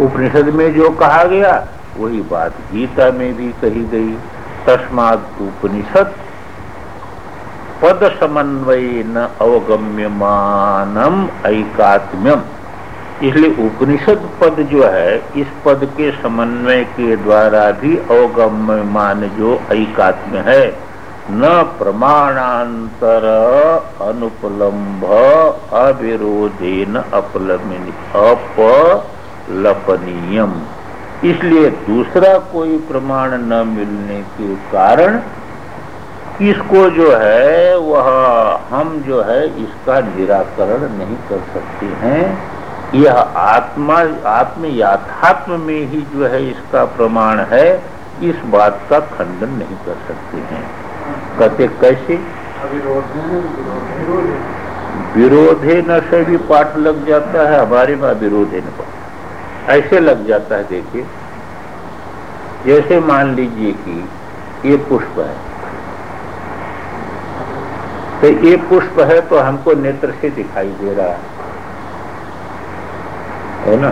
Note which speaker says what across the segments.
Speaker 1: उपनिषद में जो कहा गया, वही बात गीता में भी कही गई। तस्मात उपनिषद पद समन्वय न अवगम्यमानम ऐकात्म्यम। इसलिए उपनिषद पद जो है, इस पद के समन्वय के द्वारा भी अवगम्यमान जो ऐकात्म्य है, न प्रमाणांतर अनुपलम्भ अविरोधेन अपलपनीयम इसलिए दूसरा कोई प्रमाण न मिलने के कारण इसको जो है वह हम जो है इसका निराकरण नहीं कर सकते हैं। यह आत्मा आत्म याथात्म में ही जो है इसका प्रमाण है। इस बात का खंडन नहीं कर सकते हैं। कहते कैसे? विरोधे। न से भी पाठ लग जाता है। हमारे में विरोधे न ऐसे लग जाता है, देखिए। जैसे मान लीजिए कि ये पुष्प है। तो ये पुष्प है तो हमको नेत्र से दिखाई दे रहा है। है ना?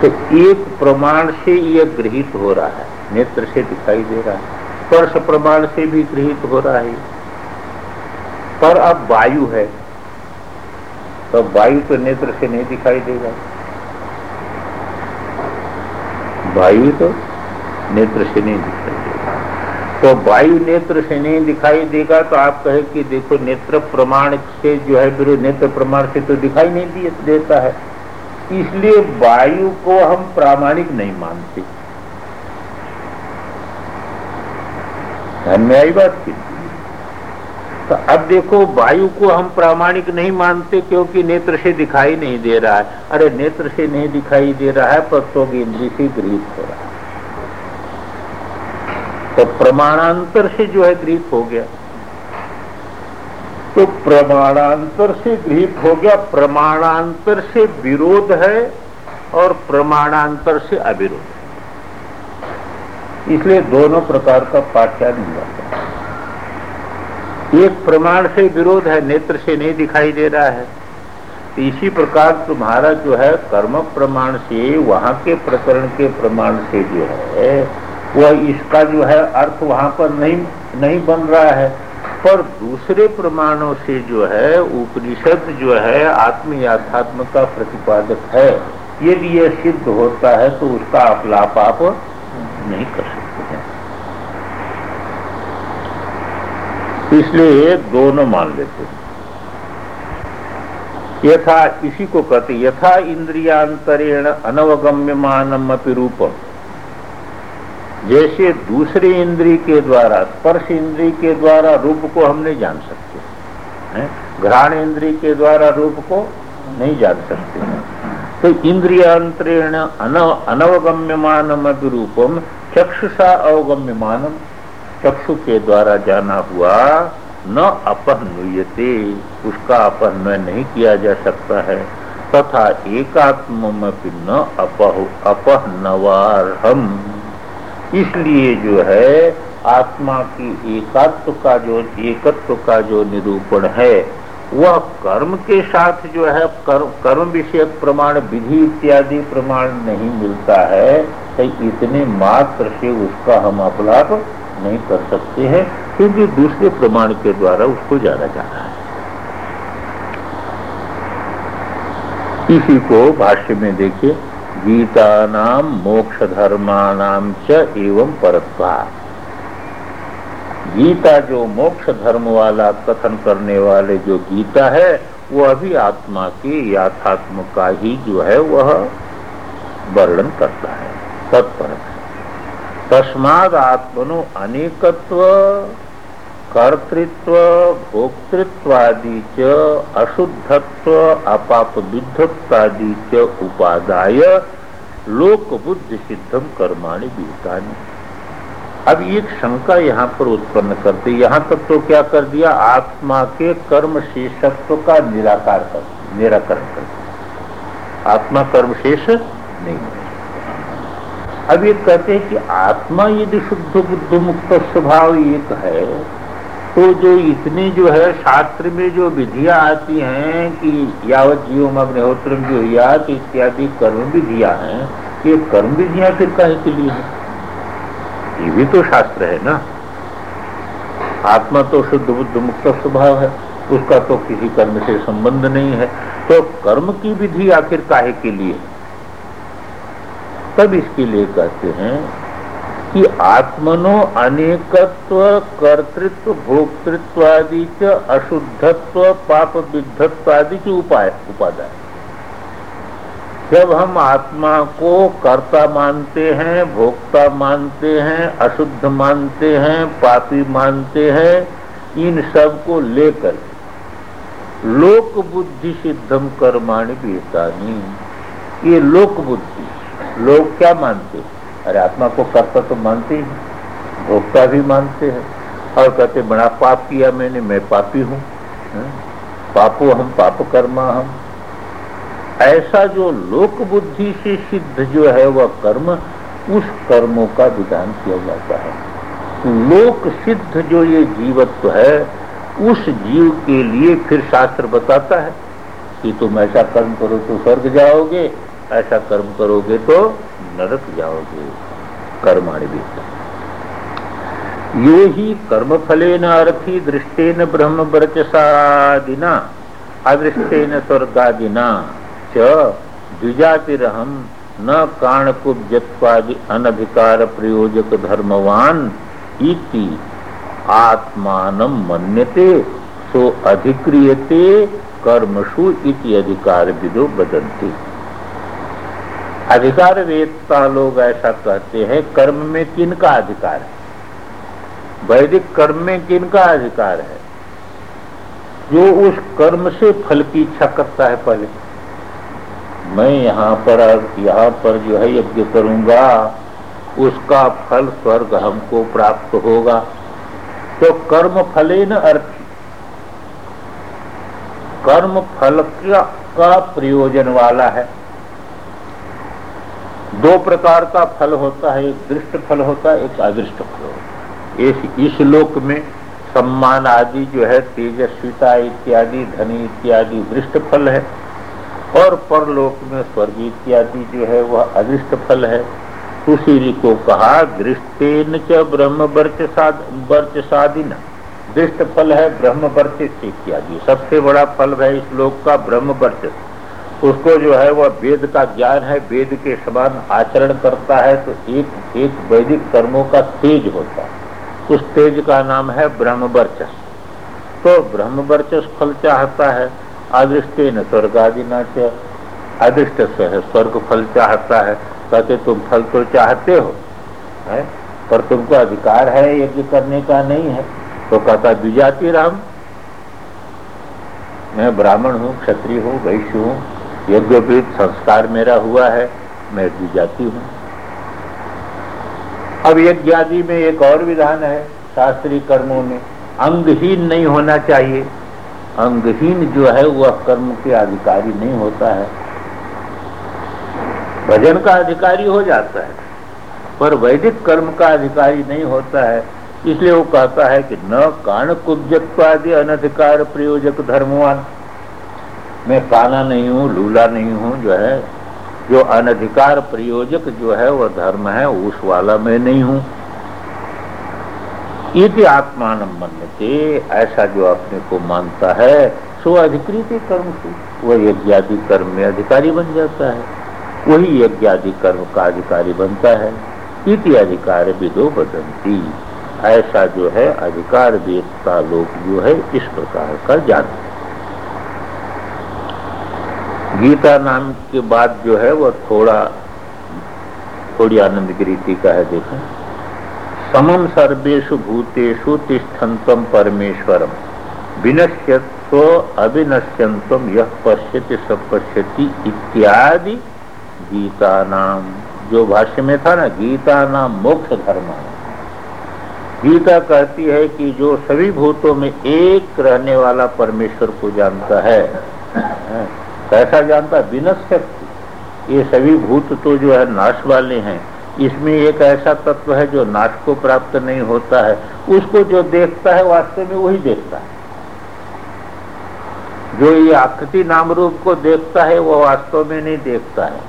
Speaker 1: तो एक प्रमाण से यह गृहित हो रहा है। नेत्र से दिखाई दे रहा है। स्पर्श प्रमाण से भी गृहित हो रहा है। पर अब वायु है। तो वायु तो नेत्र से नहीं दिखाई देगा वायु तो नेत्र से नहीं दिखाई देगा। तो वायु नेत्र से नहीं दिखाई देगा तो आप कहे कि देखो नेत्र प्रमाण से जो है विरोध नेत्र प्रमाण से तो दिखाई नहीं देता है। इसलिए वायु को हम प्रामाणिक नहीं मानते। धन्य आई बात की? तो अब देखो, वायु को हम प्रामाणिक नहीं मानते क्योंकि नेत्र से दिखाई नहीं दे रहा है। अरे, नेत्र से नहीं दिखाई दे रहा है, पर तो इंद्री से गृहित हो रहा है। तो प्रमाणांतर से जो है गृहित हो गया। तो प्रमाणांतर से गृहित हो गया, प्रमाणांतर से विरोध है और प्रमाणांतर से अविरोध इसलिए दोनों प्रकार का पाठ्यान जाता है। एक प्रमाण से विरोध है, नेत्र से नहीं दिखाई दे रहा है। तो इसी प्रकार तुम्हारा जो है, कर्म प्रमाण से, वहाँ के प्रकरण के प्रमाण से जो है, वह इसका जो है अर्थ वहाँ पर नहीं नहीं बन रहा है। पर दूसरे प्रमाणों से जो है, उपनिषद जो है, आत्म याथात्म का प्रतिपादक है। यदि यह सिद्ध होता है तो उसका अपलाप आप नहीं कर सकते हैं इसलिए ये दोनों मान लेते हैं। यथा इसी को कहते यथा इंद्रियांतरेण अनवगम्यमानम रूपम। जैसे दूसरे इंद्री के द्वारा, स्पर्श इंद्री के द्वारा रूप को हम नहीं जान सकते घ्राण इंद्री के द्वारा रूप को नहीं जान सकते। तो इंद्रियांतरेण अनव अनवगम्यमानम रूपम, चक्षुषा अवगम्यमानम चक्षु के द्वारा जाना हुआ, न अपहनुयते। उसका अपहनय नहीं किया जा सकता है। तथा एकात्म न अपह, अपहनवारहम। इसलिए जो है, आत्मा की एकात्व का जो, एकत्व का जो निरूपण है, वह कर्म के साथ जो है, कर्म कर्म विषयक प्रमाण, विधि इत्यादि प्रमाण नहीं मिलता है। तो इतने मात्र से उसका हम अपलाप नहीं कर सकते हैं, क्योंकि दूसरे प्रमाण के द्वारा उसको जाना जाना है। इसी को भाष्य में देखिए गीता नाम मोक्ष धर्मानाम च एवं परत्वा। गीता जो मोक्ष धर्म वाला कथन करने वाले जो गीता है, वो अभी आत्मा के याथात्म का ही जो है, वह वर्णन करता है। तत्पर तस्माद आत्मनो अनेकत्व, कर्तृत्व, भोक्तृत्वादि च, अशुद्धत्व, अपापविद्धत्वादि च उपादाय लोक बुद्धि सिद्धम कर्माणि विहितानि अब एक शंका यहाँ पर उत्पन्न करते यहाँ तक तो क्या कर दिया? आत्मा के कर्म शेषत्व का निराकार कर, निराकरण कर आत्मा कर्म शेष नहीं अब ये कहते हैं कि आत्मा यदि शुद्ध बुद्ध मुक्त स्वभाव एक है तो जो इतनी जो है शास्त्र में जो विधियाँ आती हैं कि यावत जीव अग्निहोत्र जो याद इत्यादि कर्म विधियाँ हैं, ये कर्म विधियाँ फिर कहे के लिए है? ये भी तो शास्त्र है ना। आत्मा तो शुद्ध बुद्ध मुक्त स्वभाव है, उसका तो किसी कर्म से संबंध नहीं है। तो कर्म की विधि आखिर काहे के लिए तब इसके लिए कहते हैं कि आत्मनो अनेकत्व, कर्तृत्व भोक्तृत्व आदि च, अशुद्धत्व पाप विद्धत्व आदि के उपाय, उपादान। जब हम आत्मा को कर्ता मानते हैं, भोक्ता मानते हैं, अशुद्ध मानते हैं, पापी मानते हैं, इन सबको लेकर लोक बुद्धि सिद्धम कर्माणि बीतानी ये लोक बुद्धि लोग क्या मानते अरे आत्मा को कर्ता तो मानते ही भोक्ता भी मानते हैं। और कहते, बड़ा पाप किया मैंने, मैं पापी हूँ? पापो हम, पाप कर्मा हम। ऐसा जो लोक बुद्धि से सिद्ध जो है, वह कर्म, उस कर्मों का विधान किया जाता है। लोक सिद्ध जो ये जीवत्व है, उस जीव के लिए फिर शास्त्र बताता है कि तुम ऐसा कर्म करो तो स्वर्ग जाओगे। ऐसा कर्म करोगे तो नरक जाओगे। कर्माणि भी। यो ही कर्म फले न अर्थी दृष्टेन ब्रह्म वर्चसादिना अदृष्टेन स्वर्गादिना च द्विजातिरहम न काणकुब्जत्वादि अनधिकार प्रयोजक धर्मवान इति आत्मान मन्यते, सो अधिक्रियते कर्मसु इति अधिकार विदो बदंती अधिकार वेदता लोग ऐसा कहते हैं, कर्म में किन का अधिकार है? वैदिक कर्म में किन का अधिकार है? जो उस कर्म से फल की इच्छा करता है पहले। मैं यहाँ पर यहाँ पर जो है यज्ञ करूँगा, उसका फल स्वर्ग हमको प्राप्त होगा। तो कर्म फले न अर्थ। कर्म फल का प्रयोजन वाला है। दो प्रकार का फल होता है एक दृष्ट फल होता है एक अदृष्ट फल होता है। इस, इस लोक में सम्मान आदि जो है तेजस्विता इत्यादि धनी इत्यादि दृष्ट फल है। और परलोक में स्वर्ग इत्यादि जो है वह अदृष्ट फल है। उसी को कहा दृष्टेन च ब्रह्म वर्च साधीन। दृष्ट फल है ब्रह्म वर्च इत्यादि। सबसे बड़ा फल है इस लोक का ब्रह्म वर्चस्व उसको जो है वह वेद का ज्ञान है, वेद के समान आचरण करता है तो एक एक वैदिक कर्मों का तेज होता है। उस तेज का नाम है ब्रह्म वर्चस तो ब्रह्म वर्चस फल चाहता है अदृष्ट न स्वर्ग आदि नाच अदृष्ट से है, स्वर्ग फल चाहता है। कहते, तुम फल तो चाहते हो, है? पर तुमको अधिकार है, यज्ञ करने का नहीं है। तो कहता, द्विजाति राम, मैं ब्राह्मण हूँ, क्षत्रिय हूँ, वैश्य हूँ यज्ञोपीत संस्कार मेरा हुआ है, मैं भी जाती हूँ। अब यज्ञ आदि में एक और विधान है शास्त्रीय कर्मों में अंगहीन नहीं होना चाहिए। अंगहीन जो है, वह कर्म के अधिकारी नहीं होता है। भजन का अधिकारी हो जाता है, पर वैदिक कर्म का अधिकारी नहीं होता है। इसलिए वो कहता है कि न कान कुब्जत्वादि अनधिकार प्रयोजक धर्मवान। मैं काना नहीं हूँ, लूला नहीं हूँ, जो है, जो अनधिकार प्रयोजक जो है वह धर्म है, उस वाला मैं नहीं हूँ। यदि आत्मान मनते ऐसा जो अपने को मानता है, सो अधिकृत कर्म से, वह यज्ञादि कर्म में अधिकारी बन जाता है। वही यज्ञादि कर्म का अधिकारी बनता है। इति अधिकार विदो बदंती, ऐसा जो है, अधिकार वेदता लोग जो है, इस प्रकार का जानते गीता नाम के बाद जो है वह थोड़ा, थोड़ी आनंद की रीति का है, देखें। समम सर्वेशु भूतेषु तिष्ठन्तम परमेश्वरम विनश्यत्व अविनश्यंतम यह पश्यति सब पश्यति इत्यादि गीता नाम जो भाष्य में था ना, गीता नाम मोक्ष धर्म है। गीता कहती है कि जो सभी भूतों में एक रहने वाला परमेश्वर को जानता है। कैसा जानता विनश्य ये सभी भूत तो जो है नाश वाले हैं। इसमें एक ऐसा तत्व है जो नाश को प्राप्त नहीं होता है। उसको जो देखता है, वास्तव में वही देखता है। जो ये आकृति नाम रूप को देखता है, वो वास्तव में नहीं देखता है।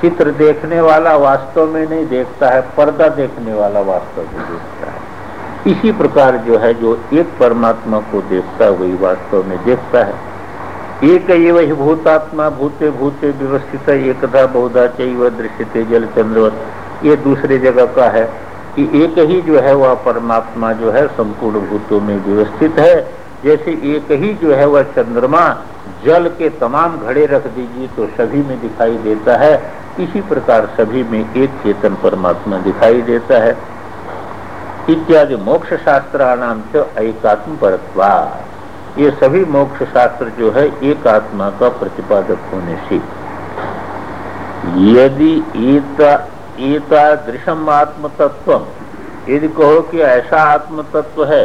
Speaker 1: चित्र देखने वाला वास्तव में नहीं देखता है। पर्दा देखने वाला वास्तव में देखता है। इसी प्रकार जो है, जो एक परमात्मा को देखता है, वही वास्तव में देखता है। एक ही भूतात्मा भूते भूते व्यवस्थित एकधा बहुधा चैव दृश्यते जल चंद्रवत ये दूसरे जगह का है कि एक ही जो है वह परमात्मा जो है संपूर्ण भूतों में व्यवस्थित है। जैसे एक ही जो है वह चंद्रमा जल के तमाम घड़े रख दीजिए तो सभी में दिखाई देता है। इसी प्रकार सभी में एक चेतन परमात्मा दिखाई देता है। इत्यादि मोक्ष शास्त्र नाम से एकात्म परत्वा ये सभी मोक्ष शास्त्र जो है एक आत्मा का प्रतिपादक होने से। यदि एता दृशम आत्म तत्व यदि कहो कि ऐसा आत्म तत्व है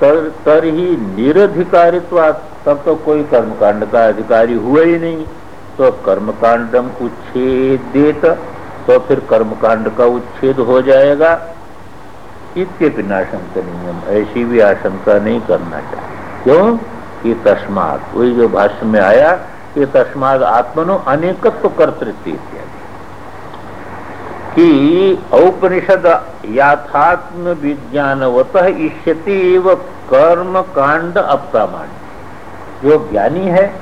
Speaker 1: तर, तर ही निरधिकारित्व तब तो कोई कर्मकांड का अधिकारी हुआ ही नहीं। तो कर्मकांडम उच्छेद तो फिर कर्मकांड का उच्छेद हो जाएगा। इत्यपि नाशंकनीयम ऐसी भी आशंका नहीं करना चाहिए। क्यों कि तस्मात वही जो भाष्य में आया कि तस्मात आत्मनो अनेकत्व कर्तृत्व इत्यादि। कि औपनिषद याथात्म विज्ञानवत इष्यति कर्म कांड अप्रामाण्य। जो ज्ञानी है,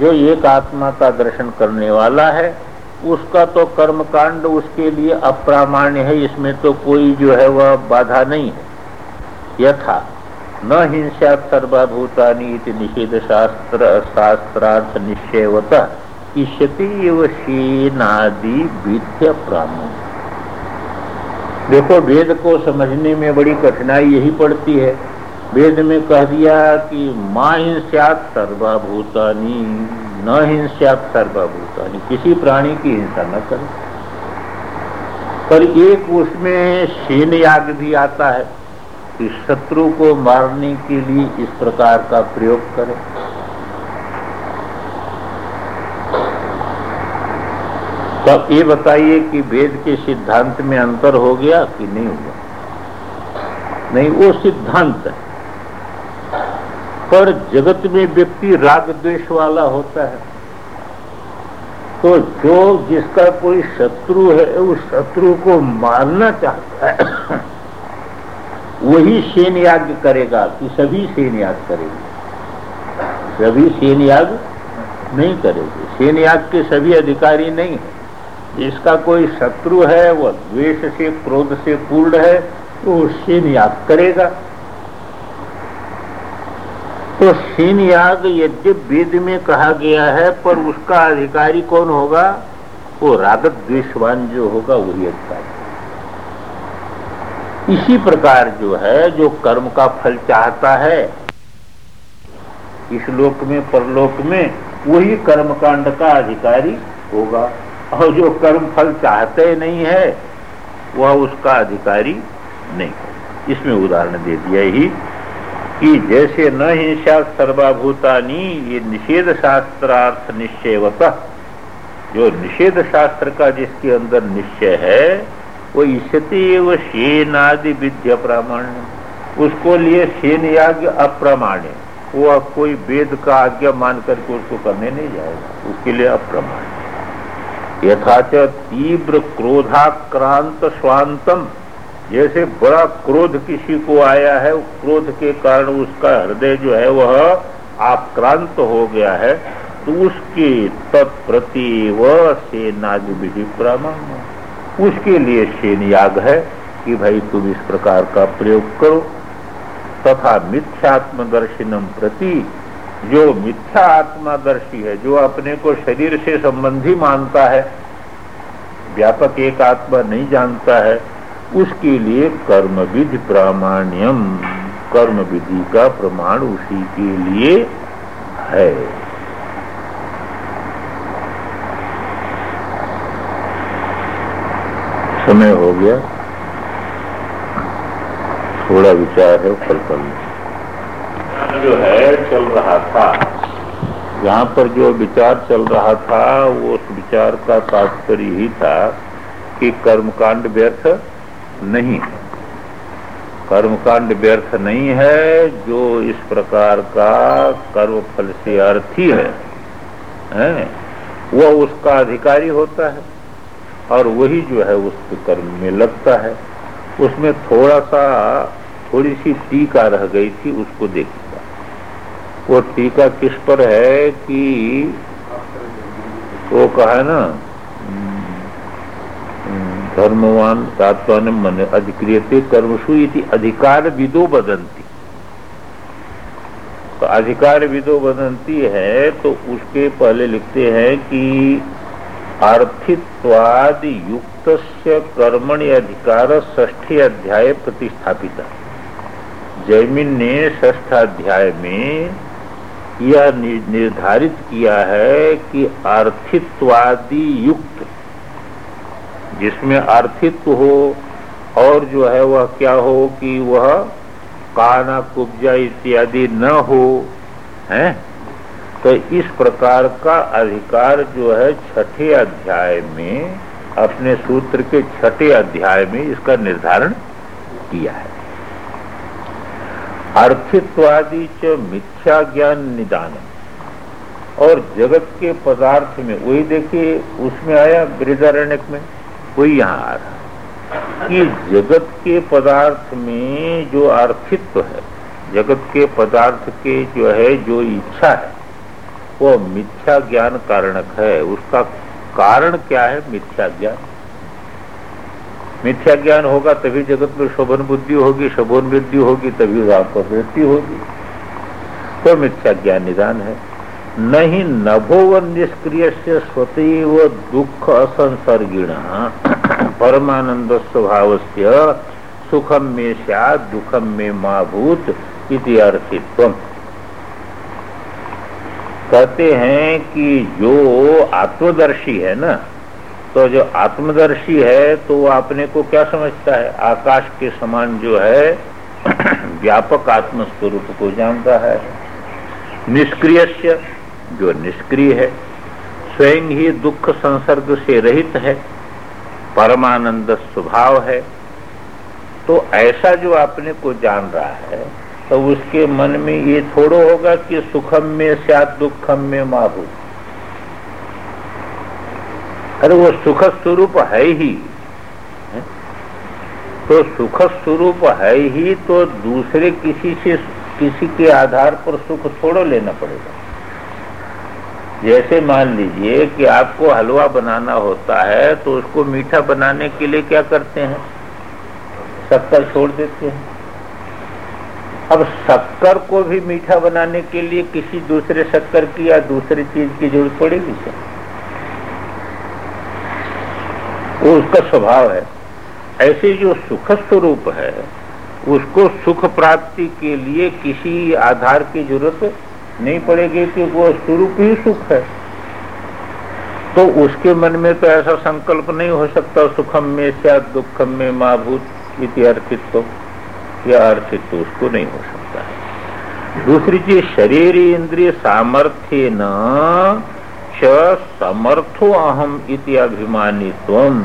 Speaker 1: जो एक आत्मा का दर्शन करने वाला है, उसका तो कर्म कांड उसके लिए अप्रामाण्य है, इसमें तो कोई जो है वह बाधा नहीं है। यथा न हिंसा सर्वभूतानी निषेध शास्त्र शास्त्रार्थ निश्चयवत इष्यति शेनादि विद्य प्राण देखो, वेद को समझने में बड़ी कठिनाई यही पड़ती है। वेद में कह दिया कि माँ हिंसात सर्वभूतानी, न हिंसात सर्वभूतानी। किसी प्राणी की हिंसा न करे। पर एक उसमें शेन याग भी आता है। कि शत्रु को मारने के लिए इस प्रकार का प्रयोग करें। तो ये बताइए कि वेद के सिद्धांत में अंतर हो गया कि नहीं हुआ? नहीं, वो सिद्धांत है। पर जगत में व्यक्ति राग द्वेष वाला होता है। तो जो जिसका कोई शत्रु है, उस शत्रु को मारना चाहता है। वही सेन याग करेगा कि सभी सेन याग करेंगे। सभी सेन याग नहीं करेंगे। सेन याग के सभी अधिकारी नहीं है। जिसका कोई शत्रु है वह द्वेष से, क्रोध से पूर्ण है तो सेन याग करेगा। तो सेन याग यद्यप वेद में कहा गया है, पर उसका अधिकारी कौन होगा? वो रागत द्वेषवान जो होगा, वही अधिकारी। इसी प्रकार जो है, जो कर्म का फल चाहता है, इस लोक में, परलोक में, वही कर्म कांड का अधिकारी होगा। और जो कर्म फल चाहते नहीं है, वह उसका अधिकारी नहीं इसमें उदाहरण दे दिया ही कि जैसे न हिंसा सर्वाभूतानी, ये निषेध शास्त्रार्थ निश्चयवत। जो निषेध शास्त्र का जिसके अंदर निश्चय है वो ईशति वो शेनादि विद्या प्रामाण्य उसको लिए शेन याग अप्रमाण्य वो अब कोई वेद का आज्ञा मान करके उसको करने नहीं जाएगा। उसके लिए अप्रमाण्य यथाच तीव्र क्रोधाक्रांत स्वांतम। जैसे बड़ा क्रोध किसी को आया है, क्रोध के कारण उसका हृदय जो है वह आक्रांत हो गया है तो उसके तत्प्रति वह सेनादि विधि प्रामाण्य उसके लिए शेन याग है कि भाई तुम इस प्रकार का प्रयोग करो। तथा मिथ्यात्मदर्शिनम प्रति जो मिथ्या आत्मादर्शी है, जो अपने को शरीर से संबंधी मानता है, व्यापक एक आत्मा नहीं जानता है, उसके लिए कर्म विधि प्रामाण्यम कर्म विधि का प्रमाण उसी के लिए है। समय हो गया। थोड़ा विचार है कल कल जो है चल रहा था। यहाँ पर जो विचार चल रहा था वो उस विचार का तात्पर्य ही था कि कर्मकांड व्यर्थ नहीं है। कर्मकांड व्यर्थ नहीं है जो इस प्रकार का कर्म फल से अर्थी है, है? वह उसका अधिकारी होता है। और वही जो है उस कर्म में लगता है। उसमें थोड़ा सा थोड़ी सी टीका रह गई थी, उसको देखिएगा। वो टीका किस पर है कि वो कहा है ना, धर्मवान तात्वान मन अधिक्रियते कर्मसु इति अधिकार विदो बदंती तो अधिकार विदो बदंती है तो उसके पहले लिखते हैं कि आर्थित्वादि युक्त कर्मणि अधिकार ष्ठी अध्याय प्रतिष्ठापित। जैमिन ने ष्ठ अध्याय में यह निर्धारित किया है कि आर्थित्वादि युक्त जिसमें आर्थित्व हो और जो है वह क्या हो कि वह काना, कुब्जा इत्यादि न हो, है? तो इस प्रकार का अधिकार जो है छठे अध्याय में, अपने सूत्र के छठे अध्याय में इसका निर्धारण किया है। अर्थित्वादि च मिथ्या ज्ञान निदान और जगत के पदार्थ में, वही देखिए, उसमें आया बृदारण्य में, वही यहाँ आ रहा। कि जगत के पदार्थ में जो अर्थित्व है, जगत के पदार्थ के जो है, जो इच्छा है वो मिथ्या ज्ञान कारणक है। उसका कारण क्या है? मिथ्या ज्ञान। मिथ्या ज्ञान होगा तभी जगत में शोभन बुद्धि होगी, शोभन वृद्धि होगी, तभी राम वृद्धि होगी। तो मिथ्या ज्ञान निदान है। नहीं नभो व निष्क्रिय से स्वतव दुख असंसर्गिण। परमानंद स्वभाव से सुखम में सैद दुखम में माँ भूत इति अर्थित्व कहते हैं कि जो आत्मदर्शी है ना तो जो आत्मदर्शी है तो वो अपने को क्या समझता है? आकाश के समान जो है, व्यापक आत्म स्वरूप को जानता है। निष्क्रिय जो निष्क्रिय है, स्वयं ही दुख संसर्ग से रहित है, परमानंद स्वभाव है। तो ऐसा जो अपने को जान रहा है तो उसके मन में ये थोड़ो होगा कि सुखम में सात दुखम में माहू। अरे वो सुख स्वरूप है। ही? तो सुख स्वरूप है ही तो दूसरे किसी से, किसी के आधार पर सुख थोड़ो लेना पड़ेगा। जैसे मान लीजिए कि आपको हलवा बनाना होता है तो उसको मीठा बनाने के लिए क्या करते हैं? शक्कर छोड़ देते हैं। अब शक्कर को भी मीठा बनाने के लिए किसी दूसरे शक्कर की या दूसरी चीज़ की ज़रूरत पड़ेगी वो उसका स्वभाव है। ऐसे जो सुख स्वरूप है, उसको सुख प्राप्ति के लिए किसी आधार की ज़रूरत नहीं पड़ेगी कि वो स्वरूप ही सुख है। तो उसके मन में तो ऐसा संकल्प नहीं हो सकता, सुखम में क्या दुखम में महाभूत इति या अर्थित्व उसको नहीं हो सकता है। दूसरी चीज़, शरीर इंद्रिय सामर्थ्य न समर्थो अहम इति अभिमानी तम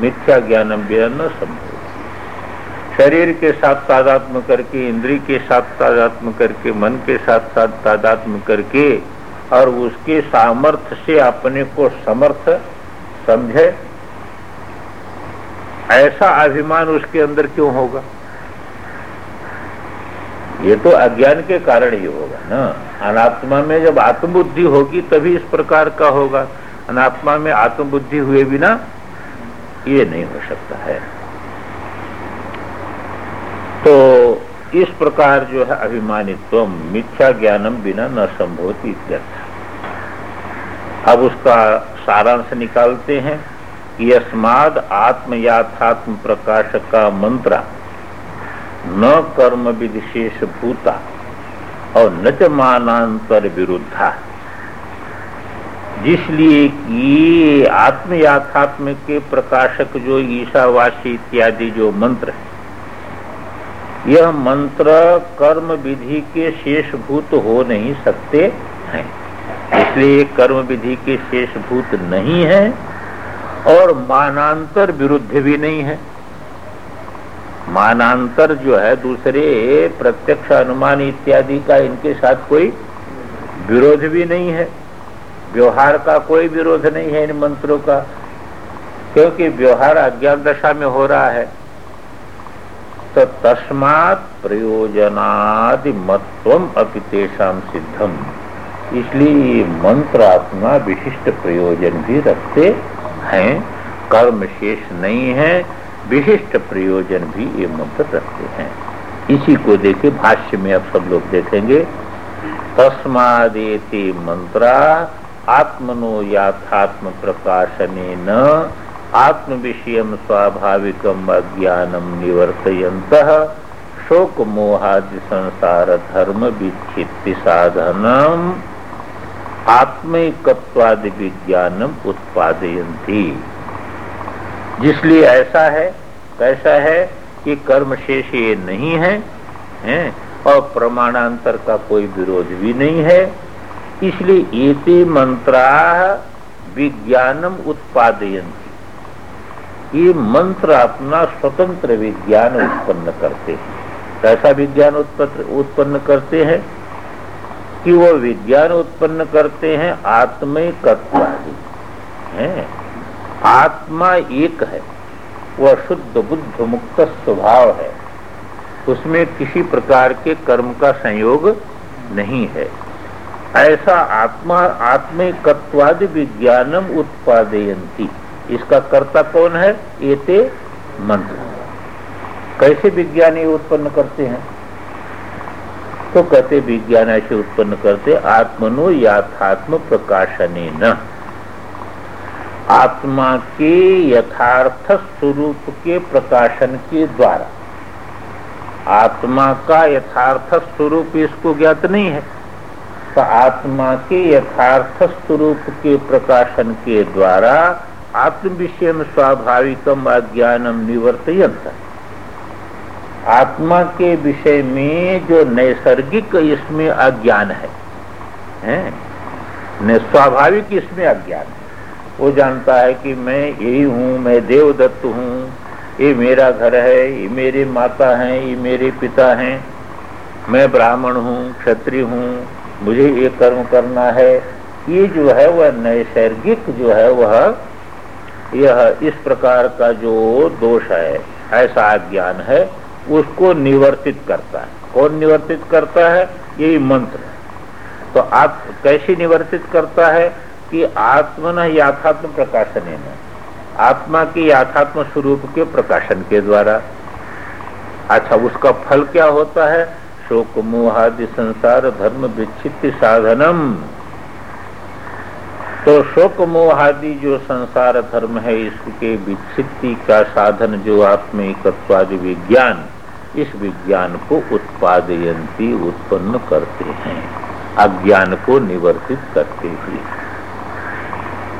Speaker 1: मिथ्या ज्ञान न संभव। शरीर के साथ तादात्म करके इंद्री के साथ तादात्म करके, मन के साथ साथ तादात्म करके, और उसके सामर्थ्य से अपने को समर्थ समझे, ऐसा अभिमान उसके अंदर क्यों होगा? ये तो अज्ञान के कारण ही होगा ना। अनात्मा में जब आत्मबुद्धि होगी, तभी इस प्रकार का होगा। अनात्मा में आत्मबुद्धि हुए बिना ये नहीं हो सकता है। तो इस प्रकार जो है अभिमानित्व मिथ्या ज्ञानम बिना न संभवती अब उसका सारांश निकालते हैं यस्माद आत्म याथात्म प्रकाश का मंत्र न कर्म विशेष भूता और न च मानांतर विरुद्धा। जिसलिए कि आत्म याथात्म के प्रकाशक जो ईशावासी इत्यादि जो मंत्र है, यह मंत्र कर्म विधि के शेषभूत हो नहीं सकते हैं। इसलिए कर्म विधि के शेषभूत नहीं है और मानांतर विरुद्ध भी नहीं है। मानांतर जो है दूसरे, प्रत्यक्ष अनुमान इत्यादि का इनके साथ कोई विरोध भी नहीं है। व्यवहार का कोई विरोध नहीं है इन मंत्रों का, क्योंकि व्यवहार अज्ञान दशा में हो रहा है। तो तस्मात प्रयोजनादि मत्व अपितेषाम सिद्धम। इसलिए मंत्र आत्मा विशिष्ट प्रयोजन भी रखते हैं। कर्म शेष नहीं है विशिष्ट प्रयोजन भी ये मंत्र रखते हैं। इसी को देखे भाष्य में अब सब लोग देखेंगे। तस्मादेति मंत्रा आत्मनो याथात्म प्रकाशन न आत्म विषय स्वाभाविक अज्ञानम निवर्तयंत शोक मोहादि संसार धर्म विच्छित्ति साधनम आत्मिकत्वादि विज्ञानम उत्पादयंती जिसलिए ऐसा है कैसा है कि कर्म शेष ये नहीं है, है और प्रमाणांतर का कोई विरोध भी नहीं है। इसलिए एते मंत्रा विज्ञानम उत्पादयंती ये मंत्र अपना स्वतंत्र विज्ञान उत्पन्न करते हैं। कैसा विज्ञान उत्पन्न करते हैं? कि वो विज्ञान उत्पन्न करते हैं आत्मय आत्मिकत्वादि। है? आत्मा एक है, वह शुद्ध बुद्ध मुक्त स्वभाव है। उसमें किसी प्रकार के कर्म का संयोग नहीं है। ऐसा आत्मा आत्मिकत्वादि विज्ञानम उत्पादयंती इसका कर्ता कौन है? एते मंत्र। कैसे विज्ञान ये उत्पन्न करते हैं? तो कहते विज्ञान ऐसे उत्पन्न करते आत्मनो याथात्म प्रकाशन न आत्मा के यथार्थ स्वरूप के प्रकाशन के द्वारा। आत्मा का यथार्थ स्वरूप इसको ज्ञात नहीं है। तो आत्मा के यथार्थ स्वरूप के प्रकाशन के द्वारा आत्म विषय स्वाभाविकम अज्ञानम निवर्तयंत आत्मा के विषय में जो नैसर्गिक इसमें अज्ञान है, है? स्वाभाविक इसमें अज्ञान। वो जानता है कि मैं यही हूँ, मैं देवदत्त हूँ। ये मेरा घर है, ये मेरे माता हैं, ये मेरे पिता हैं। मैं ब्राह्मण हूँ, क्षत्रिय हूँ, मुझे ये कर्म करना है। ये जो है वह नैसर्गिक जो है वह, यह इस प्रकार का जो दोष है, ऐसा ज्ञान है, उसको निवर्तित करता है। कौन निवर्तित करता है? यही मंत्र तो आप कैसे निवर्तित करता है? कि आत्मन याथात्म प्रकाशन है आत्मा के याथात्म स्वरूप के प्रकाशन के द्वारा। अच्छा उसका फल क्या होता है? शोक मोहादि संसार, धर्म विच्छित साधनम। तो शोक मोहादि जो संसार, धर्म है, इसके विच्छित्ति का साधन जो आत्मिकत्वादि विज्ञान, इस विज्ञान को उत्पादयंती, उत्पन्न करते हैं। अज्ञान को निवर्तित करते हुए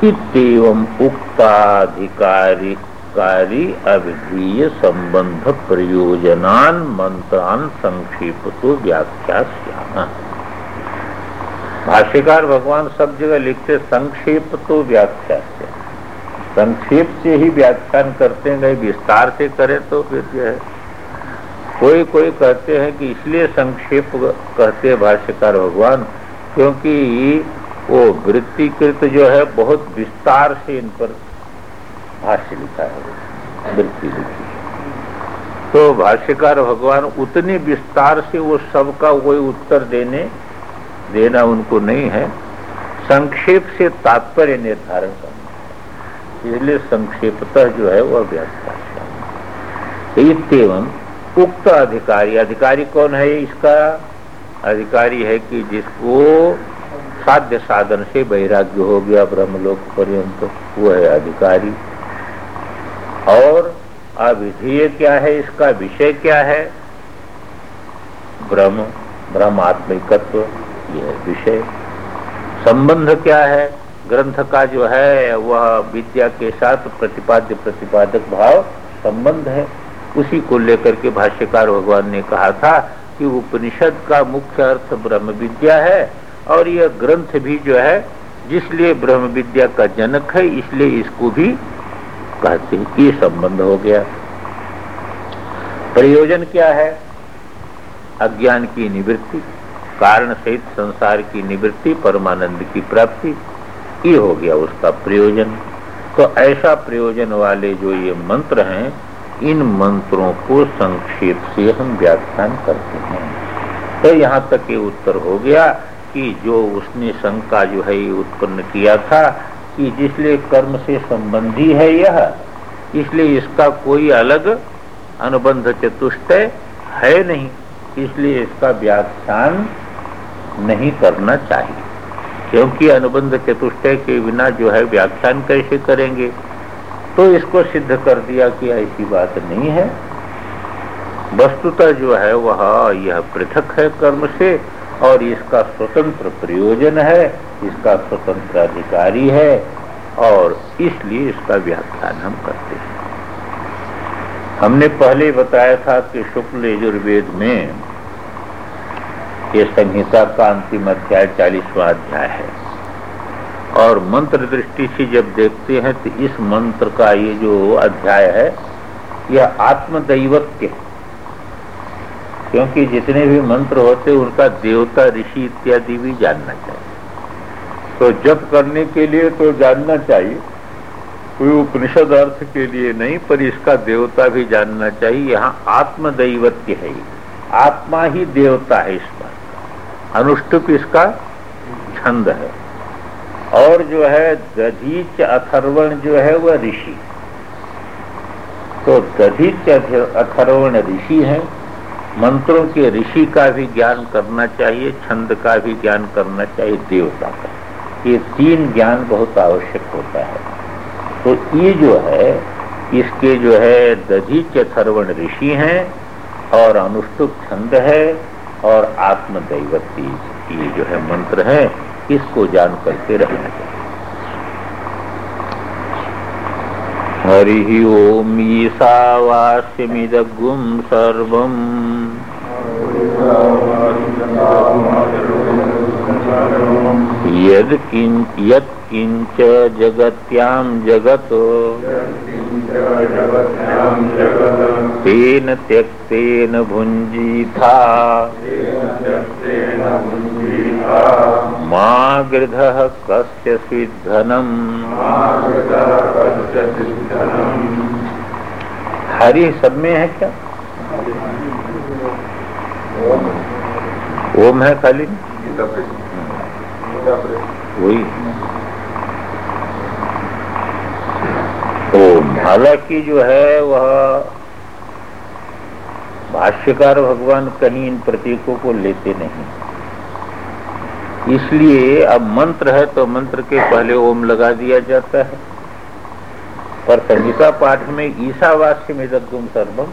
Speaker 1: इतम उक्ताधिकारी कारी अविधीय संबंध प्रयोजनान मंत्रान संक्षेप तो व्याख्या भाष्यकार भगवान सब जगह लिखते संक्षेप तो व्याख्या संक्षेप से ही व्याख्यान करते हैं, कहीं विस्तार से करें तो फिर जो है। कोई कोई कहते हैं कि इसलिए संक्षेप कहते भाष्यकार भगवान, क्योंकि वो वृत्तिकृत जो है, बहुत विस्तार से इन पर भाष्य लिखा है। वृत्ति लिखी तो भाष्यकार भगवान उतने विस्तार से वो सबका कोई उत्तर देने, देना उनको नहीं है। संक्षेप से तात्पर्य निर्धारण करना इसलिए संक्षेपतः जो है वह व्याख्या इतम उक्त अधिकारी अधिकारी कौन है? इसका अधिकारी है कि जिसको साध्य साधन से वैराग्य हो गया ब्रह्मलोक पर्यंत, वो है अधिकारी। और अविधीय क्या है, इसका विषय क्या है? ब्रह्म, ब्रह्मात्मिकत्व यह विषय। संबंध क्या है? ग्रंथ का जो है, वह विद्या के साथ प्रतिपाद्य, प्रतिपादक भाव संबंध है। उसी को लेकर के भाष्यकार भगवान ने कहा था कि उपनिषद का मुख्य अर्थ ब्रह्म विद्या है। और यह ग्रंथ भी जो है, जिसलिए ब्रह्म विद्या का जनक है, इसलिए इसको भी कहते हैं ये संबंध हो गया। प्रयोजन क्या है? अज्ञान की निवृत्ति, कारण सहित संसार की निवृत्ति, परमानंद की प्राप्ति, ये हो गया उसका प्रयोजन। तो ऐसा प्रयोजन वाले जो ये मंत्र हैं, इन मंत्रों को संक्षेप से हम व्याख्यान करते हैं। तो यहाँ तक ये उत्तर हो गया। कि जो उसने शंका जो है उत्पन्न किया था कि जिसलिए कर्म से संबंधी है यह, इसलिए इसका कोई अलग अनुबंध चतुष्टय है नहीं, इसलिए इसका व्याख्यान नहीं करना चाहिए। क्योंकि अनुबंध चतुष्टय के बिना जो है व्याख्यान कैसे करेंगे? तो इसको सिद्ध कर दिया कि ऐसी बात नहीं है। वस्तुतः जो है वह यह पृथक है कर्म से और इसका स्वतंत्र प्रयोजन है, इसका स्वतंत्र अधिकारी है, और इसलिए इसका व्याख्यान हम करते हैं। हमने पहले बताया था कि शुक्ल यजुर्वेद में ये संहिता का अंतिम अध्याय चालीसवा अध्याय है। और मंत्र दृष्टि से जब देखते हैं तो इस मंत्र का ये जो अध्याय है, यह आत्मदैवत्य क्योंकि जितने भी मंत्र होते उनका देवता, ऋषि इत्यादि भी जानना चाहिए। तो जब करने के लिए तो जानना चाहिए। कोई उपनिषद अर्थ के लिए नहीं, पर इसका देवता भी जानना चाहिए। यहाँ आत्मदैवत्य है। आत्मा ही देवता है इस पर अनुष्टुप इसका छंद है। और जो है, दधीच अथर्वण जो है, वह ऋषि। तो दधीच अथर्वण ऋषि है। मंत्रों के ऋषि का भी ज्ञान करना चाहिए, छंद का भी ज्ञान करना चाहिए, देवता का। ये तीन ज्ञान बहुत आवश्यक होता है। तो ये जो है, इसके जो है दधीच अथर्वण ऋषि हैं, और अनुष्टुप छंद है, और आत्मदैवती ये जो है मंत्र है, इसको जान करके रहना चाहिए। हरिः ॐ वास्यमिदग्गुं सर्वम्। यत्किं यत्किञ्च जगत्यां जगत्। तेन त्यक्तेन भुञ्जीथा। मा गृधः कस्य हरि सब में है क्या? ओम। है खाली? वही। ओम हालाँकि जो है वह भाष्यकार भगवान कहीं इन प्रतीकों को लेते नहीं। इसलिए अब मंत्र है तो मंत्र के पहले ओम लगा दिया जाता है। पर संहिता पाठ में ईसावास्य में दग्गुम सर्वम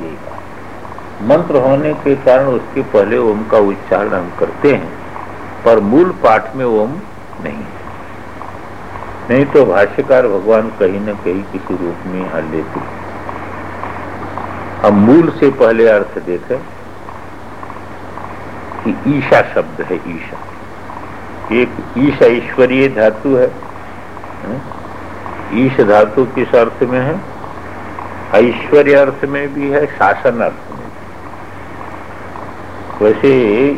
Speaker 1: यही मंत्र होने के कारण उसके पहले ओम का उच्चारण हम करते हैं, पर मूल पाठ में ओम नहीं नहीं तो भाष्यकार भगवान कहीं न कहीं किसी रूप में यहाँ लेते अब मूल से पहले अर्थ देखें कि ईशा शब्द है ईशा। एक ईश ऐश्वर्य धातु है ईश धातु किस अर्थ में है? ऐश्वर्य अर्थ में भी है, शासन अर्थ में वैसे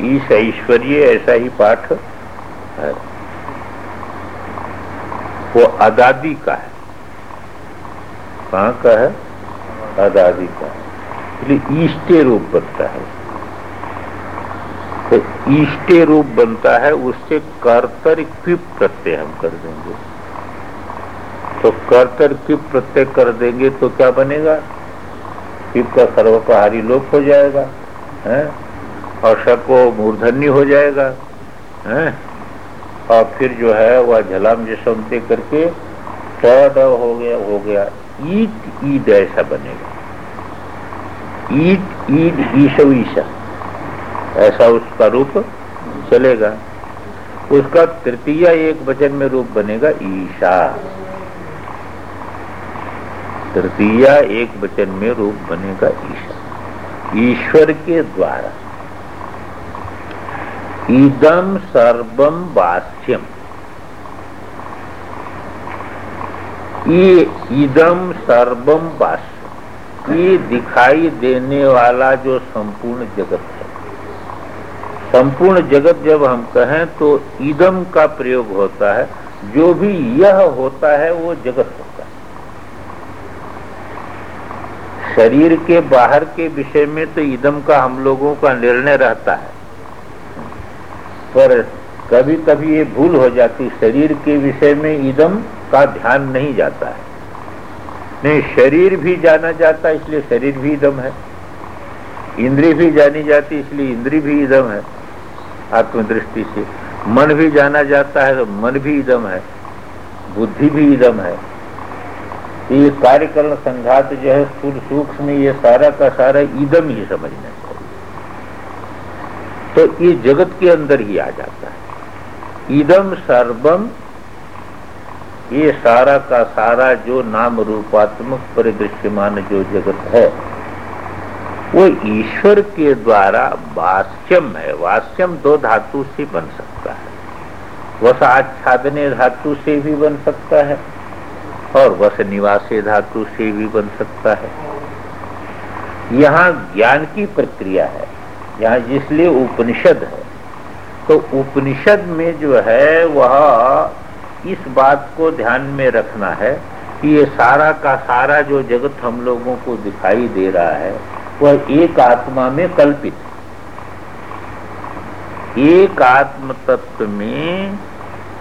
Speaker 1: ईश ऐश्वर्य ऐसा ही पाठ है। वो आदादी का है। कहाँ का है? अदादी का। इसलिए ईष्टे रूप बनता है ईष्टे रूप बनता है, उससे कर्तर क्विप प्रत्यय हम कर देंगे। तो कर्तर क्विप प्रत्यय कर देंगे तो क्या बनेगा? क्विप का सर्वपहारी लोप हो जाएगा, है? और सबको मूर्धन्य हो जाएगा, है? और फिर जो है वह झलाम जसमते करके ट हो गया हो गया। ईट ईद ऐसा बनेगा। ईट ईद ईशो ईशा। ऐसा उसका रूप चलेगा। उसका तृतीय एक वचन में रूप बनेगा, ईशा। तृतीय एक वचन में रूप बनेगा, ईशा। ईश्वर के द्वारा। इदम सर्वम वास्यम। ये इदम सर्वम बास ये दिखाई देने वाला जो संपूर्ण जगत है। संपूर्ण जगत जब हम कहें तो इदम का प्रयोग होता है। जो भी यह होता है, वो जगत होता है। शरीर के बाहर के विषय में तो इदम का हम लोगों का निर्णय रहता है। पर कभी कभी ये भूल हो जाती, शरीर के विषय में इदम का ध्यान नहीं जाता है। नहीं, शरीर भी जाना जाता, इसलिए शरीर भी इदम है। इंद्री भी जानी जाती, इसलिए इंद्री भी इदम है। आत्मदृष्टि से। मन भी जाना जाता है तो मन भी इदम है। बुद्धि भी इदम है। ये कार्यकरण संघात जो है, स्थूल सूक्ष्म ये सारा का सारा इदम ही समझना चाहिए तो ये जगत के अंदर ही आ जाता है। इदम सर्वम ये सारा का सारा जो नाम रूपात्मक परिदृश्यमान जो जगत है वो ईश्वर के द्वारा वास्यम है। वास्यम दो धातु से बन सकता है। वस आच्छादने धातु से भी बन सकता है और वस निवासी धातु से भी बन सकता है। यहाँ ज्ञान की प्रक्रिया है। यहाँ जिसलिए उपनिषद है तो उपनिषद में जो है, वह इस बात को ध्यान में रखना है कि ये सारा का सारा जो जगत हम लोगों को दिखाई दे रहा है वह एक आत्मा में कल्पित है। एक आत्म तत्व में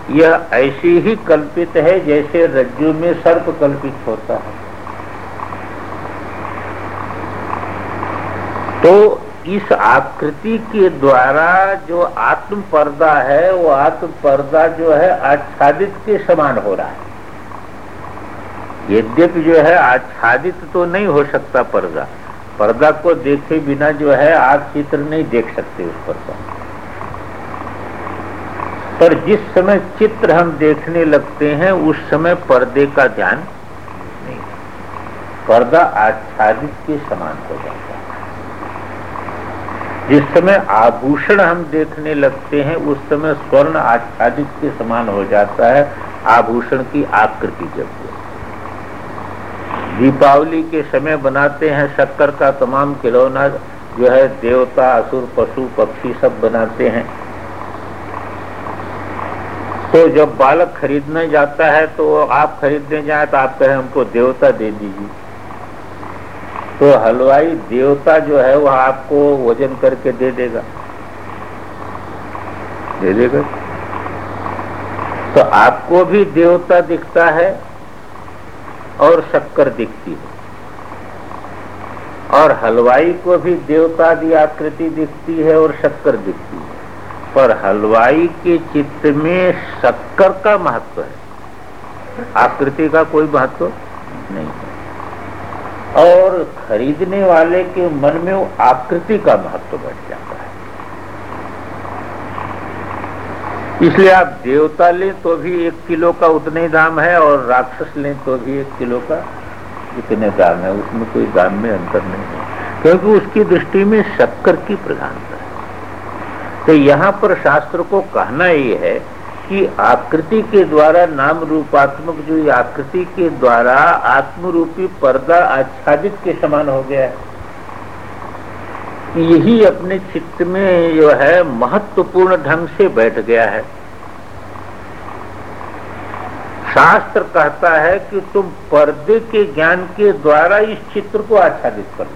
Speaker 1: यह ऐसे ही कल्पित है जैसे रज्जु में सर्प कल्पित होता है। तो इस आकृति के द्वारा जो आत्म पर्दा है, वो आत्म पर्दा जो है आच्छादित के समान हो रहा है। यद्यपि जो है आच्छादित तो नहीं हो सकता पर्दा। पर्दा को देखे बिना जो है आप चित्र नहीं देख सकते उस पर्दा पर जिस समय चित्र हम देखने लगते हैं, उस समय पर्दे का ध्यान नहीं। पर्दा आच्छादित के समान हो जाता है। जिस समय आभूषण हम देखने लगते हैं, उस समय स्वर्ण आच्छादित के समान हो जाता है, आभूषण की आकृति जब। दीपावली के समय बनाते हैं शक्कर का तमाम खिलौना, जो है देवता, असुर, पशु, पक्षी सब बनाते हैं। तो जब बालक खरीदने जाता है तो आप खरीदने जाए तो आप कहें, हमको देवता दे दीजिए। तो हलवाई देवता जो है वह आपको वज़न करके दे देगा। दे देगा? तो आपको भी देवता दिखता है। और शक्कर दिखती है। और हलवाई को भी देवता की आकृति दिखती है और शक्कर दिखती है। पर हलवाई के चित्त में शक्कर का महत्व है। आकृति का कोई महत्व नहीं है। और खरीदने वाले के मन में वो आकृति का महत्व बैठ जाता है। इसलिए आप देवता लें तो भी एक किलो का उतने ही दाम है और राक्षस लें तो भी एक किलो का इतने दाम है। उसमें कोई दाम में अंतर नहीं है। क्योंकि उसकी दृष्टि में शक्कर की प्रधानता है। तो यहाँ पर शास्त्र को कहना ये है कि आकृति के द्वारा नाम रूपात्मक जो आकृति के द्वारा आत्मरूपी पर्दा आच्छादित के समान हो गया है। यही अपने चित्त में जो है महत्वपूर्ण ढंग से बैठ गया है। शास्त्र कहता है कि तुम पर्दे के ज्ञान के द्वारा इस चित्र को आच्छादित कर।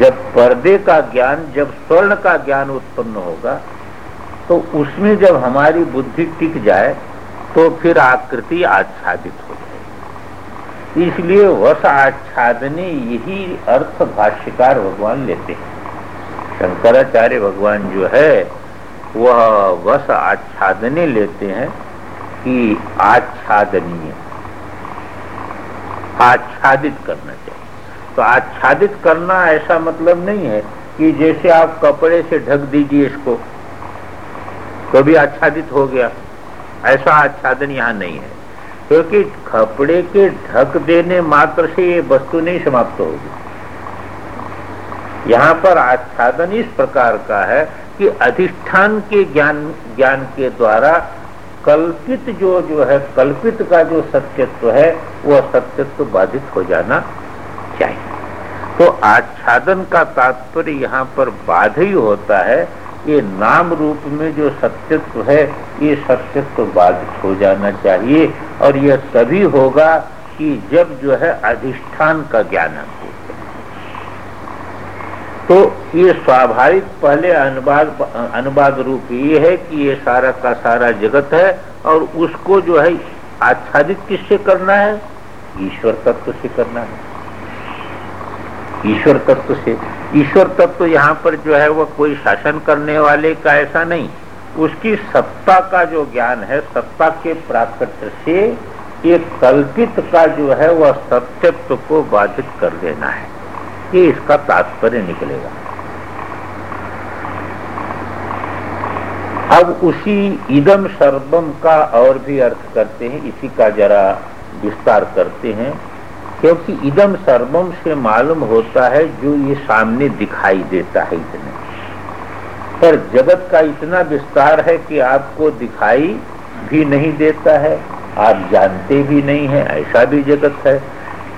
Speaker 1: जब पर्दे का ज्ञान, जब स्वर्ण का ज्ञान उत्पन्न होगा तो उसमें जब हमारी बुद्धि टिक जाए तो फिर आकृति आच्छादित हो इसलिए वस आच्छादने यही अर्थ भाष्यकार भगवान लेते हैं। शंकराचार्य भगवान जो है, वह वस आच्छादने लेते हैं कि आच्छादनीय। आच्छादित करना चाहिए। तो आच्छादित करना ऐसा मतलब नहीं है कि जैसे आप कपड़े से ढक दीजिए इसको तो भी आच्छादित हो गया। ऐसा आच्छादन यहाँ नहीं है। क्योंकि कपड़े के ढक देने मात्र से ये वस्तु नहीं समाप्त होगी। यहाँ पर आच्छादन इस प्रकार का है कि अधिष्ठान के ज्ञान ज्ञान के द्वारा कल्पित जो जो है, कल्पित का जो सत्यत्व है, वह सत्यत्व बाधित हो जाना चाहिए। तो आच्छादन का तात्पर्य यहाँ पर बाध ही होता है, ये नाम रूप में जो सत्यत्व है ये सत्यत्व बाधित हो जाना चाहिए और यह तभी होगा कि जब जो है अधिष्ठान का ज्ञान हमको तो ये स्वाभाविक पहले अनुवाद अनुवाद रूप ये है कि ये सारा का सारा जगत है और उसको जो है आच्छादित किससे करना है? ईश्वर तत्व से करना है। ईश्वर तत्व से। ईश्वर तत्व यहाँ पर जो है वह कोई शासन करने वाले का ऐसा नहीं। उसकी सत्ता का जो ज्ञान है, सत्ता के प्राकट्य से एक कल्पित का जो है, वह सत्यत्व को बाधित कर देना है। ये इसका तात्पर्य निकलेगा। अब उसी इदम सर्वम का और भी अर्थ करते हैं, इसी का जरा विस्तार करते हैं, क्योंकि इदम सर्वम से मालूम होता है जो ये सामने दिखाई देता है इतने। पर जगत का इतना विस्तार है कि आपको दिखाई भी नहीं देता है, आप जानते भी नहीं है, ऐसा भी जगत है।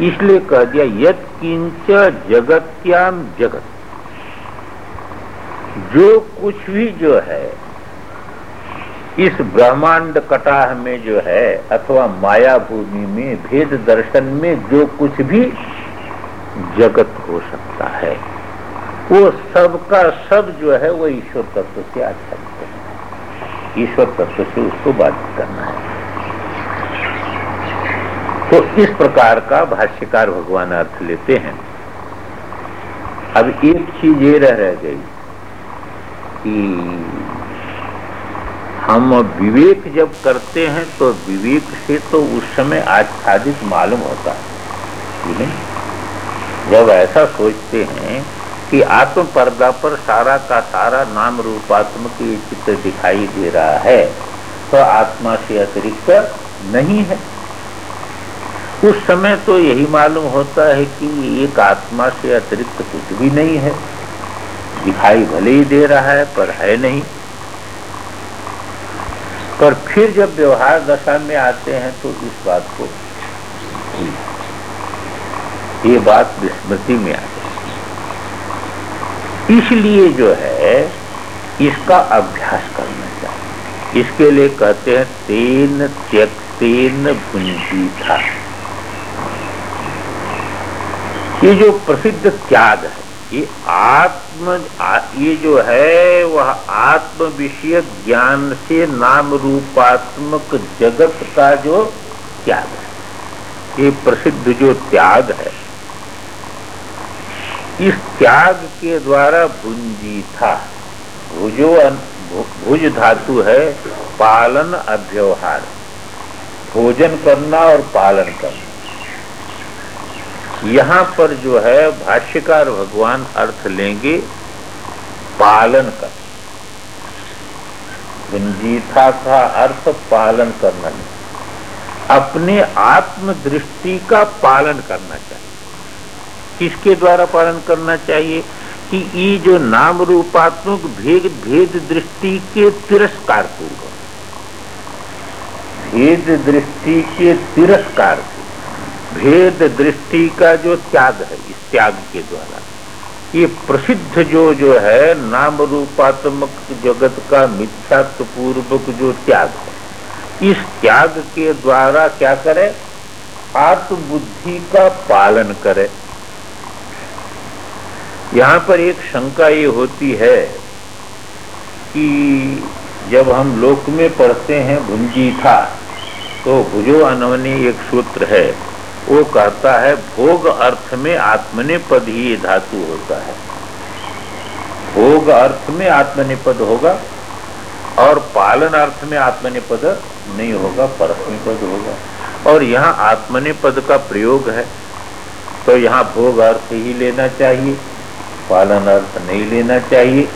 Speaker 1: इसलिए कह दिया यद किंच जगत्याम जगत। जो कुछ भी जो है, इस ब्रह्मांड कटाह में जो है, अथवा माया भूमि में, भेद दर्शन में जो कुछ भी जगत हो सकता है। वो सब का सब जो है वो ईश्वर तत्व से आच्छादित है। ईश्वर तत्व से उसको बाधित करना है। तो इस प्रकार का भाष्यकार भगवान अर्थ लेते हैं। अब एक चीज़ ये रह, रह गई कि हम विवेक जब करते हैं तो विवेक से तो उस समय आच्छादित मालूम होता है? जब ऐसा सोचते हैं कि आत्म पर्दा पर सारा का सारा नाम रूपात्मक ये चित्र दिखाई दे रहा है तो आत्मा से अतिरिक्त नहीं है। उस समय तो यही मालूम होता है कि एक आत्मा से अतिरिक्त कुछ भी नहीं है। दिखाई भले ही दे रहा है, पर है नहीं। पर फिर जब व्यवहार दशा में आते हैं तो इस बात को ये बात विस्मृति में आ जाती इसलिए जो है, इसका अभ्यास करना चाहिए। इसके लिए कहते हैं, तेन त्यक्तेन भुंजी था ये जो प्रसिद्ध त्याग है, ये आत्म ये जो है, वह आत्म विषय ज्ञान से नाम रूपात्मक जगत का जो त्याग है। ये प्रसिद्ध जो त्याग है इस त्याग के द्वारा भुंजी था। भुजो भुज धातु है पालन अव्यवहार। भोजन करना और पालन करना। यहाँ पर जो है, भाष्यकार भगवान अर्थ लेंगे, पालन कर। गंजीथा का अर्थ पालन करना। अपने आत्म दृष्टि का पालन करना चाहिए। किसके द्वारा पालन करना चाहिए कि ये जो नाम रूपात्मक भेद भेद दृष्टि के तिरस्कार पूर्वक। भेद दृष्टि के तिरस्कार भेद दृष्टि का जो त्याग है, इस त्याग के द्वारा। ये प्रसिद्ध जो जो है, नाम रूपात्मक जगत का मिथ्यात्व पूर्वक जो त्याग है, इस त्याग के द्वारा क्या करे? आत्मबुद्धि का पालन करे। यहाँ पर एक शंका ये होती है कि जब हम लोक में पढ़ते हैं भुंजी था तो भुजो अनवनी एक सूत्र है, वो कहता है, भोग अर्थ में आत्मनिपद ही धातु होता है। भोग अर्थ में आत्मनिपद होगा और पालन अर्थ में आत्मनिपद नहीं होगा, परस्मिपद होगा। और यहाँ आत्मनिपद का प्रयोग है तो यहाँ भोग अर्थ ही लेना चाहिए। पालन अर्थ नहीं लेना चाहिए।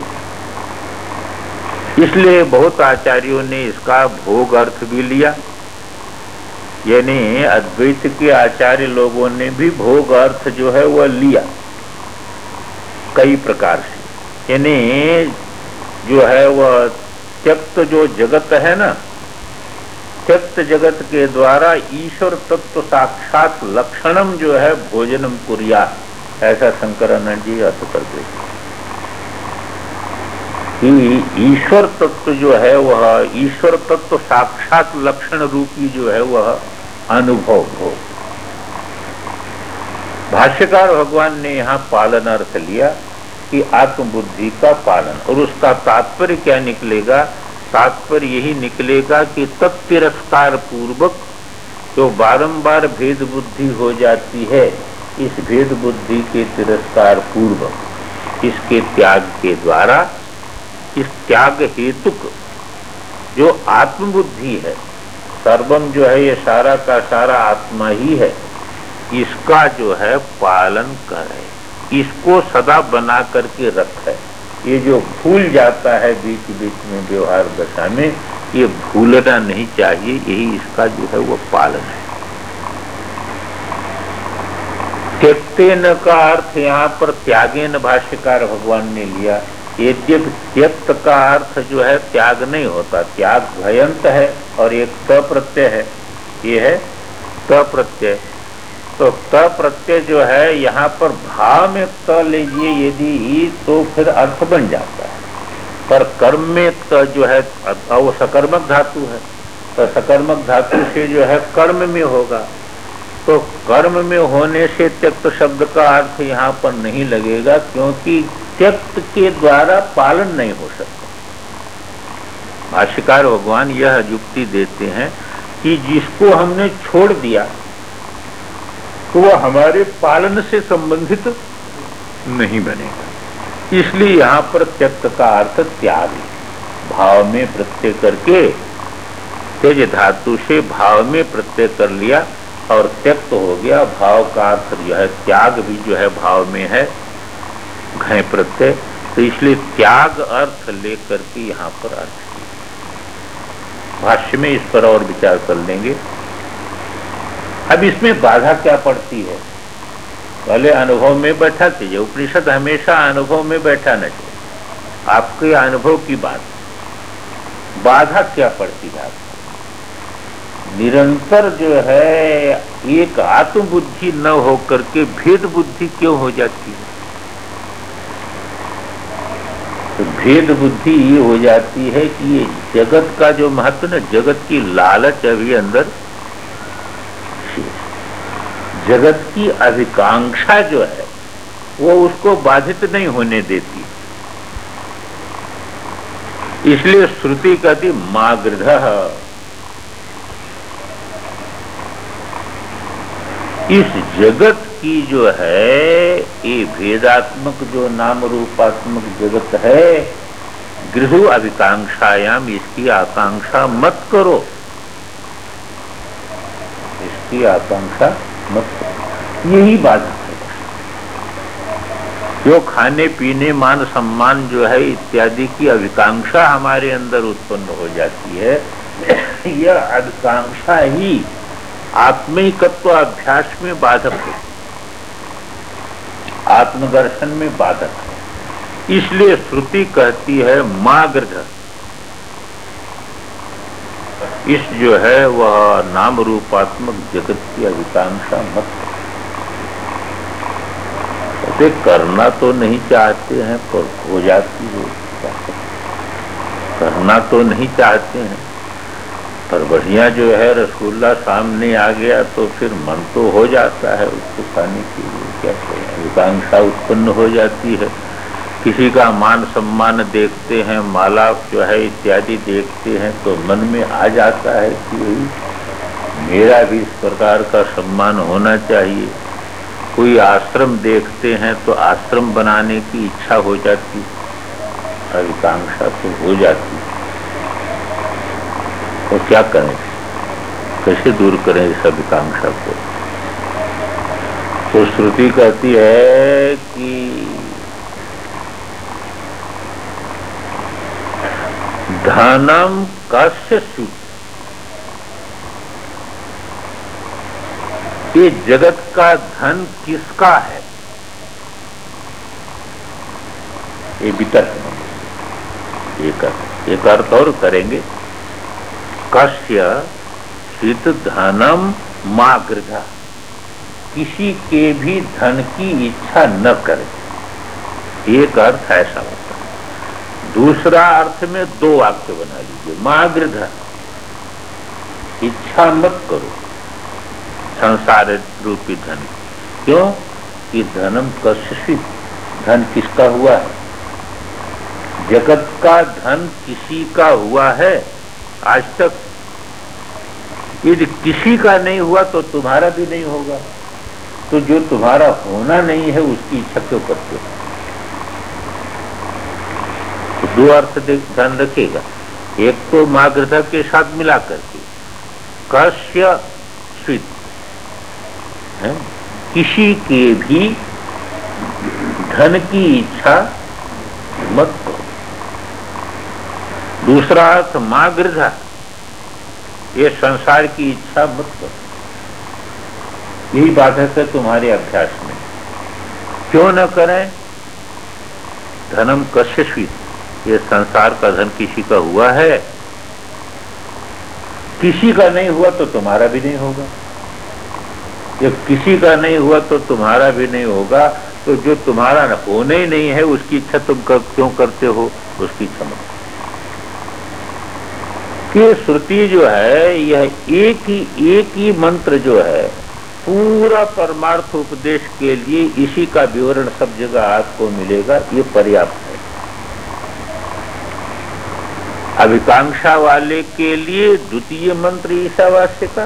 Speaker 1: इसलिए बहुत आचार्यों ने इसका भोग अर्थ भी लिया। यानी अद्वैत के आचार्य लोगों ने भी भोग अर्थ जो है वह लिया। कई प्रकार से। यानी जो है वह त्यक्त जो जगत है ना, त्यक्त जगत के द्वारा ईश्वर तत्व साक्षात लक्षणम जो है भोजनम कुरिया। ऐसा शंकरानंद जी अर्थ करते कि ईश्वर तत्व जो है, वह ईश्वर तत्व साक्षात लक्षण रूपी जो है, वह अनुभव हो। भाष्यकार भगवान ने यहाँ पालन अर्थ लिया कि आत्मबुद्धि का पालन, और उसका तात्पर्य क्या निकलेगा? तात्पर्य यही निकलेगा कि तत्तिरस्कार पूर्वक जो बारंबार भेद बुद्धि हो जाती है इस भेद बुद्धि के तिरस्कार पूर्वक, इसके त्याग के द्वारा, इस त्याग हेतुक जो आत्मबुद्धि है, सर्वम जो है ये सारा का सारा आत्मा ही है, इसका जो है पालन करे। इसको सदा बना करके रखे। ये जो भूल जाता है बीच बीच में व्यवहार दशा में, ये भूलना नहीं चाहिए, यही इसका जो है वो पालन है। त्यक्तेन का अर्थ यहाँ पर त्यागेन भाष्यकार भगवान ने लिया। यद्यप त्यक्त का अर्थ जो है, त्याग नहीं होता। त्याग भयंत है और एक त प्रत्यय है। ये है त प्रत्यय तो त प्रत्यय जो है, यहाँ पर भाव में त लीजिए, यदि ही तो फिर अर्थ बन जाता है। पर कर्म में त जो है वो सकर्मक धातु है। तो सकर्मक धातु से जो है, कर्म में होगा। तो कर्म में होने से त्यक्त शब्द का अर्थ यहाँ पर नहीं लगेगा, क्योंकि त्यक्त के द्वारा पालन नहीं हो सकता। भाष्यकार भगवान यह युक्ति देते हैं कि जिसको हमने छोड़ दिया तो वह हमारे पालन से संबंधित नहीं बनेगा। इसलिए यहाँ पर त्यक्त का अर्थ त्याग, भाव में प्रत्यय करके, तेज धातु से भाव में प्रत्यय कर लिया। और त्यक्त हो गया। भाव का अर्थ जो है, त्याग भी जो है भाव में है, घय प्रत्यय। तो इसलिए त्याग अर्थ लेकर के यहाँ पर अर्थ भाष्य में इस पर और विचार कर लेंगे। अब इसमें बाधा क्या पड़ती है? पहले अनुभव में बैठा कीजिए। उपनिषद हमेशा अनुभव में बैठा न चाहिए आपके अनुभव की बात। बाधा क्या पड़ती है आपको? निरंतर जो है, एक आत्मबुद्धि न होकर के भेद बुद्धि क्यों हो जाती है? तो भेद बुद्धि ये हो जाती है कि ये जगत का जो महत्व ना, जगत की लालच अभी अंदर जगत की अधिकांक्षा जो है, वो उसको बाधित नहीं होने देती। इसलिए श्रुति कहती मागृध इस जगत की जो है, ये भेदात्मक जो नाम रूपात्मक जगत है, गृह अधिकांक्षायाम इसकी आकांक्षा मत करो। इसकी आकांक्षा मत करो। यही बात है। जो खाने, पीने, मान, सम्मान जो है, इत्यादि की अभिकांक्षा हमारे अंदर उत्पन्न हो जाती है, यह अधिकांक्षा ही आत्मिकत्व अभ्यास में बाधक है। आत्मदर्शन में बाधक है। इसलिए श्रुति कहती है माँ इस जो है, वह नाम रूपात्मक जगत की अधिकांक्षा मत ऐसे करना तो नहीं चाहते हैं, पर हो जाती है। करना तो नहीं चाहते हैं। पर बढ़िया जो है रसगुल्ला सामने आ गया तो फिर मन तो हो जाता है उसको खाने के लिए। क्या कहें? आकांक्षा उत्पन्न हो जाती है। किसी का मान सम्मान देखते हैं माला जो है इत्यादि देखते हैं तो मन में आ जाता है कि भाई, मेरा भी इस प्रकार का सम्मान होना चाहिए। कोई आश्रम देखते हैं तो आश्रम बनाने की इच्छा हो जाती अधिकांक्षा तो हो जाती तो क्या करें? कैसे दूर करें इस अभिकांक्षा को? तो श्रुति कहती है कि धनम कश्य सूत्र। ये जगत का धन किसका है? ये वितर्क। एक एक अर्थ और करेंगे। कश्य हित धनम मागृधा किसी के भी धन की इच्छा न करे। एक अर्थ ऐसा होता है। दूसरा अर्थ में दो वाक्य बना लीजिए। मागृधा इच्छा मत करो संसार रूपी धन क्यों? कि धनम कश्य धन किसका हुआ है? जगत का धन किसी का हुआ है? आज तक यदि किसी का नहीं हुआ तो तुम्हारा भी नहीं होगा। तो जो तुम्हारा होना नहीं है, उसकी इच्छा क्यों करते तो दो अर्थ ध्यान रखेगा एक तो माग्रता के साथ मिला करके कश्य है? किसी के भी धन की इच्छा मत दूसरा अर्थ माँ गृधा ये संसार की इच्छा मत करो। यही बाधक है तुम्हारे अभ्यास में। क्यों न करें? धनम कश्यस्वी ये संसार का धन किसी का हुआ है? किसी का नहीं हुआ तो तुम्हारा भी नहीं होगा। जब किसी का नहीं हुआ तो तुम्हारा भी नहीं होगा। तो जो तुम्हारा होने ही नहीं है उसकी इच्छा तुम कर, क्यों करते हो? उसकी इच्छा मत कि श्रुति जो है, यह एक ही एक ही मंत्र जो है, पूरा परमार्थ उपदेश के लिए इसी का विवरण सब जगह आपको मिलेगा, ये पर्याप्त है। अभिकांक्षा वाले के लिए द्वितीय मंत्र ईशावास्य का